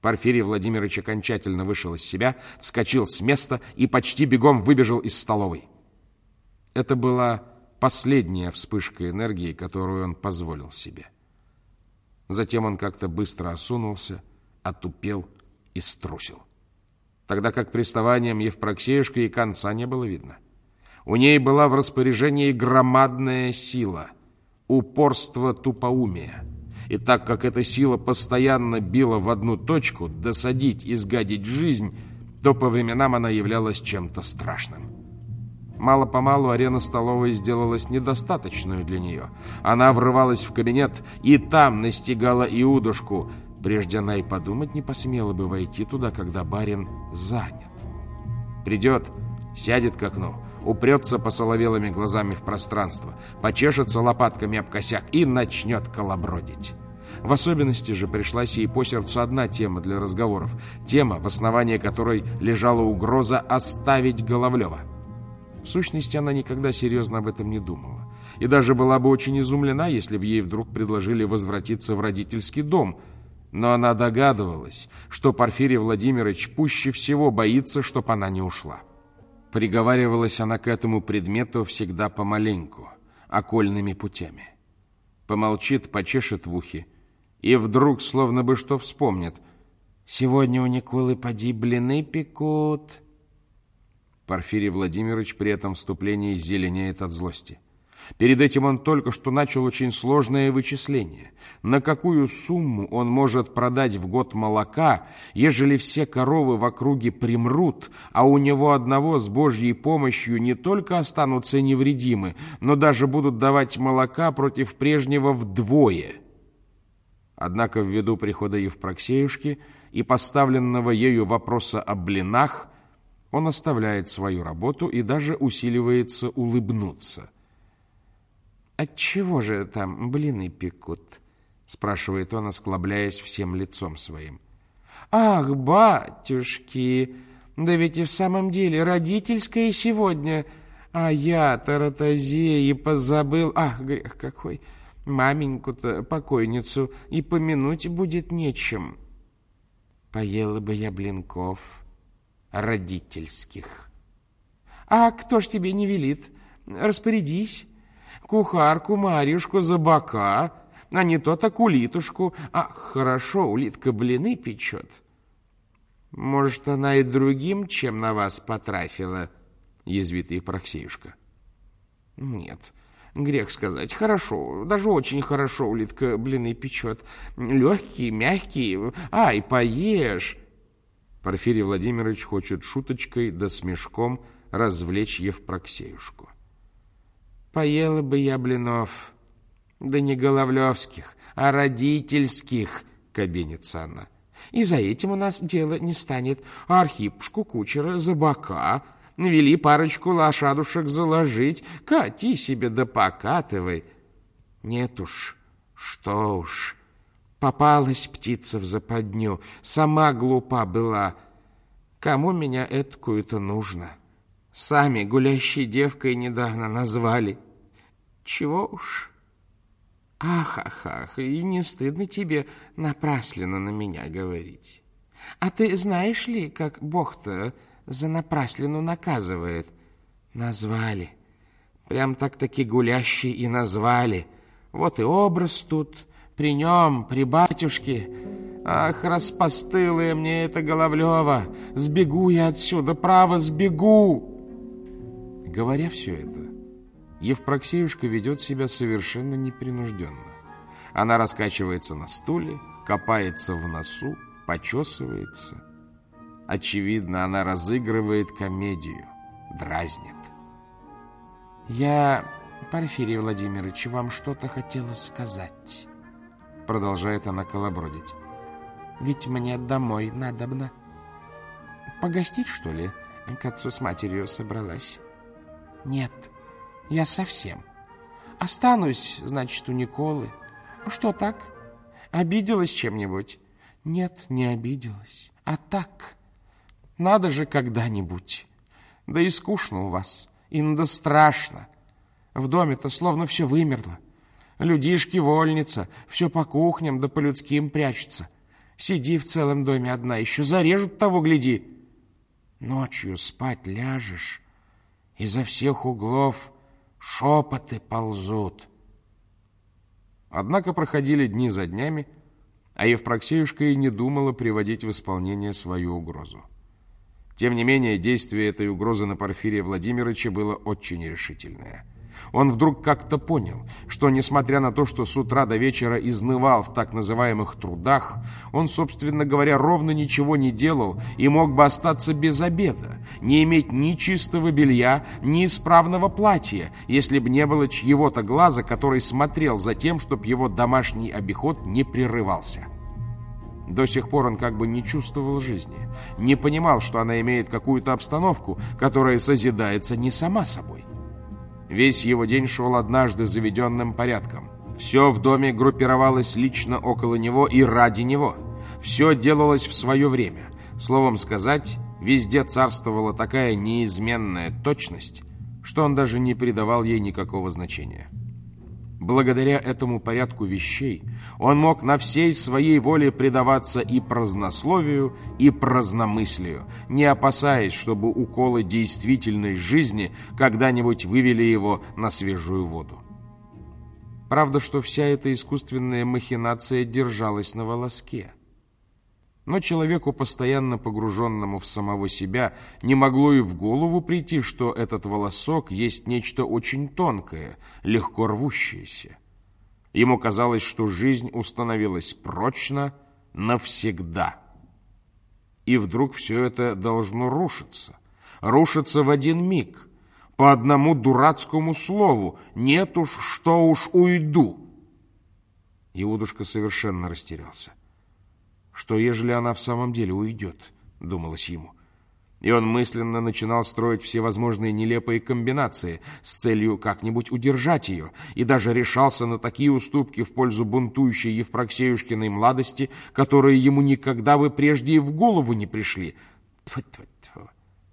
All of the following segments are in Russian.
Порфирий Владимирович окончательно вышел из себя, вскочил с места и почти бегом выбежал из столовой. Это была последняя вспышка энергии, которую он позволил себе. Затем он как-то быстро осунулся, отупел и струсил. Тогда как приставанием Евпроксеюшка и конца не было видно. У ней была в распоряжении громадная сила, упорство тупоумия. И так как эта сила постоянно била в одну точку, досадить и сгадить жизнь, то по временам она являлась чем-то страшным. Мало-помалу арена столовой сделалась недостаточную для нее. Она врывалась в кабинет и там настигала Иудушку. Прежде она и подумать не посмела бы войти туда, когда барин занят. Придет, сядет к окну, упрется посоловелыми глазами в пространство, почешется лопатками об косяк и начнет колобродить. В особенности же пришлась ей по сердцу одна тема для разговоров, тема, в основании которой лежала угроза оставить Головлева. В сущности, она никогда серьезно об этом не думала. И даже была бы очень изумлена, если бы ей вдруг предложили возвратиться в родительский дом. Но она догадывалась, что Порфирий Владимирович пуще всего боится, чтоб она не ушла. Приговаривалась она к этому предмету всегда помаленьку, окольными путями. Помолчит, почешет в ухе, и вдруг, словно бы что вспомнит, «Сегодня у Николы поди блины пекут». Порфирий Владимирович при этом вступлении зеленеет от злости. Перед этим он только что начал очень сложное вычисление. На какую сумму он может продать в год молока, ежели все коровы в округе примрут, а у него одного с Божьей помощью не только останутся невредимы, но даже будут давать молока против прежнего вдвое. Однако ввиду прихода Евпроксеюшки и поставленного ею вопроса о блинах, он оставляет свою работу и даже усиливается улыбнуться. «Отчего же там блины пекут?» — спрашивает он, осклабляясь всем лицом своим. «Ах, батюшки, да ведь и в самом деле родительское сегодня, а я таратозеи позабыл. Ах, грех какой! Маменьку-то, покойницу, и помянуть будет нечем. Поела бы я блинков» родительских. А кто ж тебе не велит? Распорядись. Кухарку Марьюшку за бока, а не то так улитушку. А хорошо, улитка блины печет. Может, она и другим, чем на вас потрафила, язвит Евпроксеюшка. Нет, грех сказать. Хорошо, даже очень хорошо улитка блины печет. Легкие, мягкие. Ай, поешь. Порфирий Владимирович хочет шуточкой да смешком развлечь Евпроксеюшку. «Поела бы я блинов, да не головлевских, а родительских», — кабинится она. «И за этим у нас дело не станет. Архипушку кучера за бока, вели парочку лошадушек заложить, кати себе да покатывай». «Нет уж, что уж». Попалась птица в западню, сама глупа была. Кому меня эткую-то нужно? Сами гулящей девкой недавно назвали. Чего уж? Ах, ах, ах, и не стыдно тебе напрасленно на меня говорить. А ты знаешь ли, как Бог-то за напраслину наказывает? Назвали. Прям так-таки гулящий и назвали. Вот и образ тут — при нем, при батюшке. Ах, распостылая мне это Головлева! Сбегу я отсюда, право, сбегу!» Говоря все это, Евпроксеюшка ведет себя совершенно непринужденно. Она раскачивается на стуле, копается в носу, почесывается. Очевидно, она разыгрывает комедию, дразнит. «Я, Порфирий Владимирович, вам что-то хотела сказать». Продолжает она колобродить. Ведь мне домой надобно. Погостить, что ли? К отцу с матерью собралась. Нет, я совсем. Останусь, значит, у Николы. Что так? Обиделась чем-нибудь? Нет, не обиделась. А так, надо же когда-нибудь. Да и скучно у вас, и да страшно. В доме-то словно все вымерло. Людишки вольница, все по кухням да по людским прячутся. Сиди в целом доме одна, еще зарежут того, гляди. Ночью спать ляжешь, изо всех углов шепоты ползут. Однако проходили дни за днями, а Евпроксеюшка и не думала приводить в исполнение свою угрозу. Тем не менее, действие этой угрозы на Порфирия Владимировича было очень решительное – он вдруг как-то понял, что, несмотря на то, что с утра до вечера изнывал в так называемых трудах, он, собственно говоря, ровно ничего не делал и мог бы остаться без обеда, не иметь ни чистого белья, ни исправного платья, если бы не было чьего-то глаза, который смотрел за тем, чтобы его домашний обиход не прерывался. До сих пор он как бы не чувствовал жизни, не понимал, что она имеет какую-то обстановку, которая созидается не сама собой. Весь его день шел однажды заведенным порядком. Все в доме группировалось лично около него и ради него. Все делалось в свое время. Словом сказать, везде царствовала такая неизменная точность, что он даже не придавал ей никакого значения. Благодаря этому порядку вещей он мог на всей своей воле предаваться и празднословию, и праздномыслию, не опасаясь, чтобы уколы действительной жизни когда-нибудь вывели его на свежую воду. Правда, что вся эта искусственная махинация держалась на волоске. Но человеку, постоянно погруженному в самого себя, не могло и в голову прийти, что этот волосок есть нечто очень тонкое, легко рвущееся. Ему казалось, что жизнь установилась прочно навсегда. И вдруг все это должно рушиться. Рушиться в один миг. По одному дурацкому слову. Нет уж, что уж уйду. Иудушка совершенно растерялся. Что, ежели она в самом деле уйдет, думалось ему. И он мысленно начинал строить всевозможные нелепые комбинации с целью как-нибудь удержать ее, и даже решался на такие уступки в пользу бунтующей Евпроксеюшкиной младости, которые ему никогда бы прежде и в голову не пришли. Тьфу -тьфу -тьфу.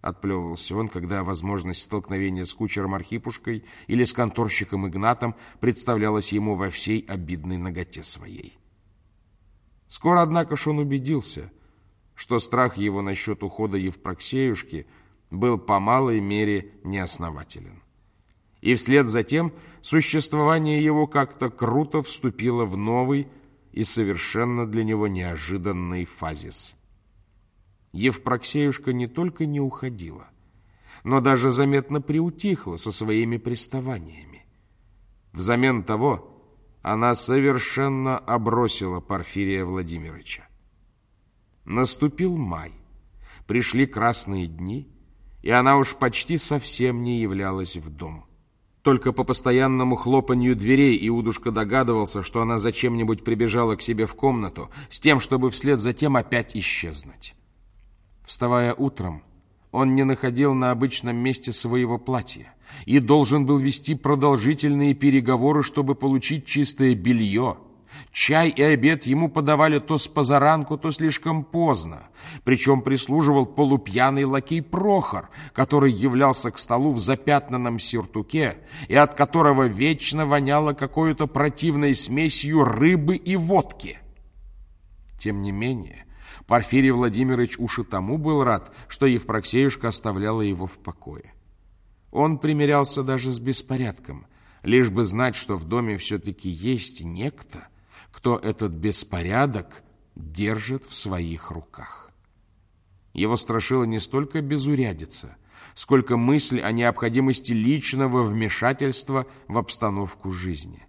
Отплевывался он, когда возможность столкновения с кучером Архипушкой или с конторщиком Игнатом представлялась ему во всей обидной ноготе своей. Скоро, однако ж, он убедился, что страх его насчет ухода Евпроксеюшки был по малой мере неоснователен. И вслед за тем существование его как-то круто вступило в новый и совершенно для него неожиданный фазис. Евпроксеюшка не только не уходила, но даже заметно приутихла со своими приставаниями. Взамен того она совершенно обросила Порфирия Владимировича. Наступил май, пришли красные дни, и она уж почти совсем не являлась в дом. Только по постоянному хлопанью дверей Иудушка догадывался, что она зачем-нибудь прибежала к себе в комнату, с тем, чтобы вслед за тем опять исчезнуть. Вставая утром, он не находил на обычном месте своего платья и должен был вести продолжительные переговоры, чтобы получить чистое белье. Чай и обед ему подавали то с позаранку, то слишком поздно. Причем прислуживал полупьяный лакей Прохор, который являлся к столу в запятнанном сюртуке и от которого вечно воняло какой-то противной смесью рыбы и водки. Тем не менее, Порфирий Владимирович уж и тому был рад, что Евпроксеюшка оставляла его в покое. Он примирялся даже с беспорядком, лишь бы знать, что в доме все-таки есть некто, кто этот беспорядок держит в своих руках. Его страшило не столько безурядица, сколько мысль о необходимости личного вмешательства в обстановку жизни.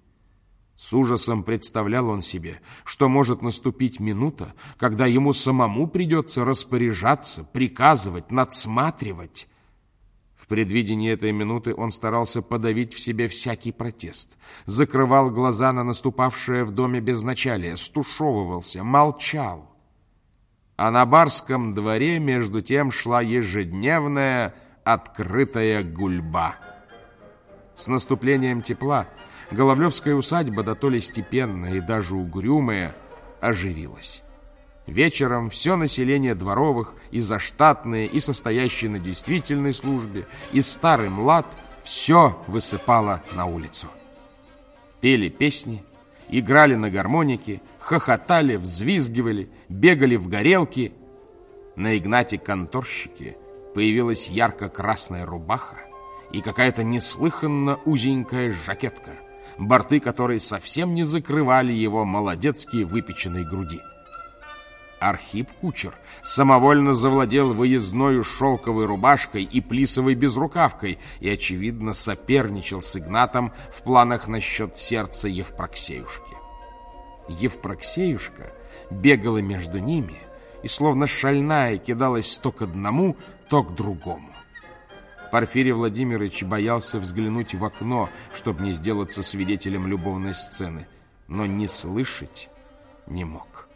С ужасом представлял он себе, что может наступить минута, когда ему самому придется распоряжаться, приказывать, надсматривать. В предвидении этой минуты он старался подавить в себе всякий протест, закрывал глаза на наступавшее в доме безначалие, стушевывался, молчал. А на барском дворе между тем шла ежедневная открытая гульба. С наступлением тепла Головлевская усадьба, да то ли степенная и даже угрюмая, оживилась. Вечером все население дворовых, и заштатные, и состоящие на действительной службе, и старый млад, все высыпало на улицу. Пели песни, играли на гармонике, хохотали, взвизгивали, бегали в горелки. На Игнате-конторщике появилась ярко-красная рубаха и какая-то неслыханно узенькая жакетка, борты которой совсем не закрывали его молодецкие выпеченные груди. Архип Кучер самовольно завладел выездной шелковой рубашкой и плисовой безрукавкой и, очевидно, соперничал с Игнатом в планах насчет сердца Евпроксеюшки. Евпроксеюшка бегала между ними и, словно шальная, кидалась то к одному, то к другому. Порфирий Владимирович боялся взглянуть в окно, чтобы не сделаться свидетелем любовной сцены, но не слышать не мог.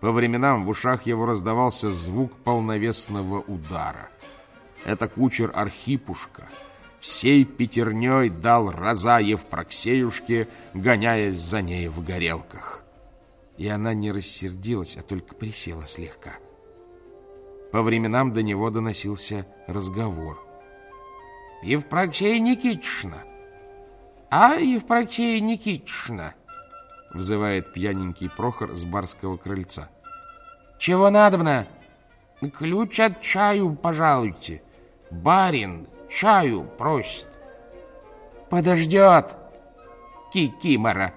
По временам в ушах его раздавался звук полновесного удара. Это кучер Архипушка всей пятерней дал Розаев Проксеюшке, гоняясь за ней в горелках. И она не рассердилась, а только присела слегка. По временам до него доносился разговор. «Евпроксия Никитична! А, Евпроксия Никитична!» Взывает пьяненький Прохор с барского крыльца. «Чего надобно?» «Ключ от чаю пожалуйте. Барин чаю просит». «Подождет, Кикимора!»